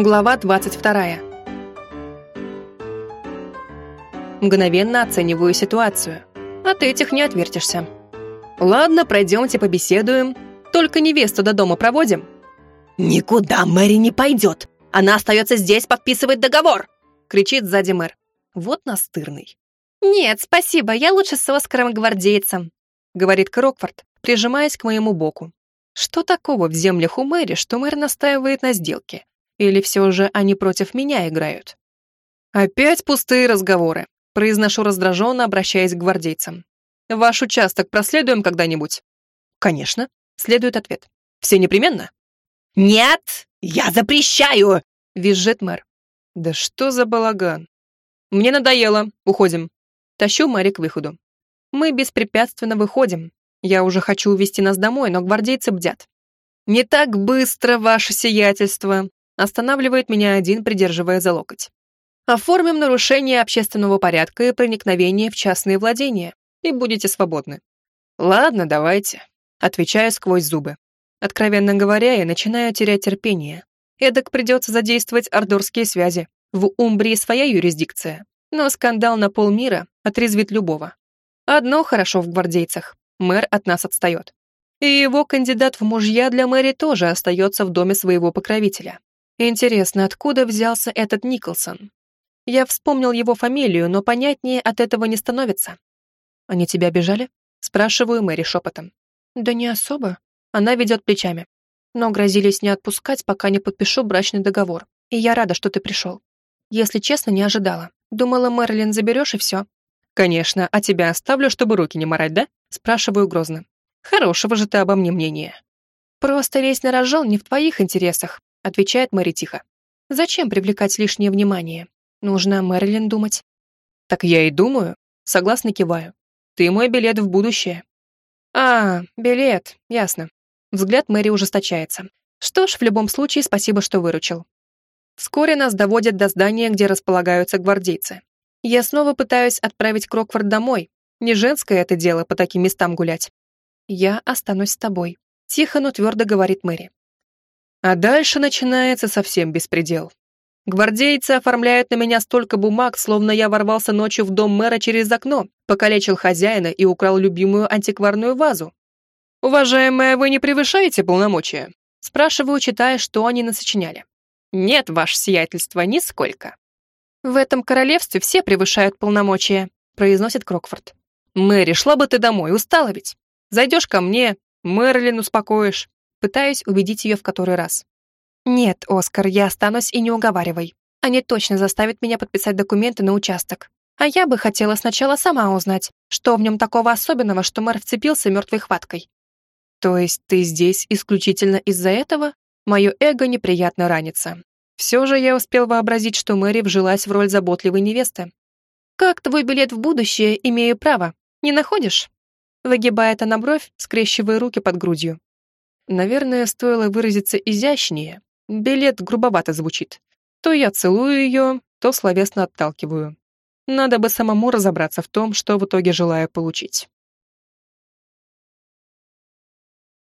Глава 22. Мгновенно оцениваю ситуацию. От этих не отвертишься. Ладно, пройдемте побеседуем. Только невесту до дома проводим. «Никуда Мэри не пойдет! Она остается здесь подписывать договор!» кричит сзади мэр. Вот настырный. «Нет, спасибо, я лучше с Оскаром-гвардейцем», говорит Крокфорд, прижимаясь к моему боку. Что такого в землях у Мэри, что мэр настаивает на сделке? Или все же они против меня играют? Опять пустые разговоры. Произношу раздраженно, обращаясь к гвардейцам. Ваш участок проследуем когда-нибудь? Конечно, следует ответ. Все непременно? Нет, я запрещаю, визжит мэр. Да что за балаган? Мне надоело, уходим. Тащу Мэри к выходу. Мы беспрепятственно выходим. Я уже хочу увести нас домой, но гвардейцы бдят. «Не так быстро, ваше сиятельство!» Останавливает меня один, придерживая за локоть. Оформим нарушение общественного порядка и проникновение в частные владения, и будете свободны. Ладно, давайте. Отвечаю сквозь зубы. Откровенно говоря, я начинаю терять терпение. Эдак придется задействовать ордорские связи. В Умбрии своя юрисдикция. Но скандал на полмира отрезвит любого. Одно хорошо в гвардейцах. Мэр от нас отстает. И его кандидат в мужья для мэри тоже остается в доме своего покровителя. Интересно, откуда взялся этот Николсон? Я вспомнил его фамилию, но понятнее от этого не становится. «Они тебя обижали?» Спрашиваю Мэри шепотом. «Да не особо». Она ведет плечами. Но грозились не отпускать, пока не подпишу брачный договор. И я рада, что ты пришел. Если честно, не ожидала. Думала, Мэрилин заберешь и все. Конечно, а тебя оставлю, чтобы руки не морать, да? Спрашиваю грозно. Хорошего же ты обо мне мнения. Просто лезть на рожал не в твоих интересах, отвечает Мэри тихо. Зачем привлекать лишнее внимание? Нужно Мэрилин думать. Так я и думаю. Согласно киваю. Ты мой билет в будущее. А, билет, ясно. Взгляд Мэри ужесточается. Что ж, в любом случае, спасибо, что выручил. Вскоре нас доводят до здания, где располагаются гвардейцы. Я снова пытаюсь отправить Крокфорд домой. Не женское это дело по таким местам гулять. Я останусь с тобой. Тихо, но твердо говорит Мэри. А дальше начинается совсем беспредел. Гвардейцы оформляют на меня столько бумаг, словно я ворвался ночью в дом мэра через окно, покалечил хозяина и украл любимую антикварную вазу. «Уважаемая, вы не превышаете полномочия?» Спрашиваю, читая, что они насочиняли. «Нет, ваше сиятельство, нисколько». «В этом королевстве все превышают полномочия», произносит Крокфорд. «Мэри, шла бы ты домой, устала ведь. Зайдешь ко мне, Мэрилин успокоишь, Пытаюсь убедить ее в который раз. «Нет, Оскар, я останусь и не уговаривай. Они точно заставят меня подписать документы на участок. А я бы хотела сначала сама узнать, что в нем такого особенного, что мэр вцепился мертвой хваткой». «То есть ты здесь исключительно из-за этого?» Мое эго неприятно ранится. Все же я успел вообразить, что Мэри вжилась в роль заботливой невесты. «Как твой билет в будущее, имею право, не находишь?» Выгибает она бровь, скрещивая руки под грудью. Наверное, стоило выразиться изящнее. Билет грубовато звучит. То я целую ее, то словесно отталкиваю. Надо бы самому разобраться в том, что в итоге желаю получить.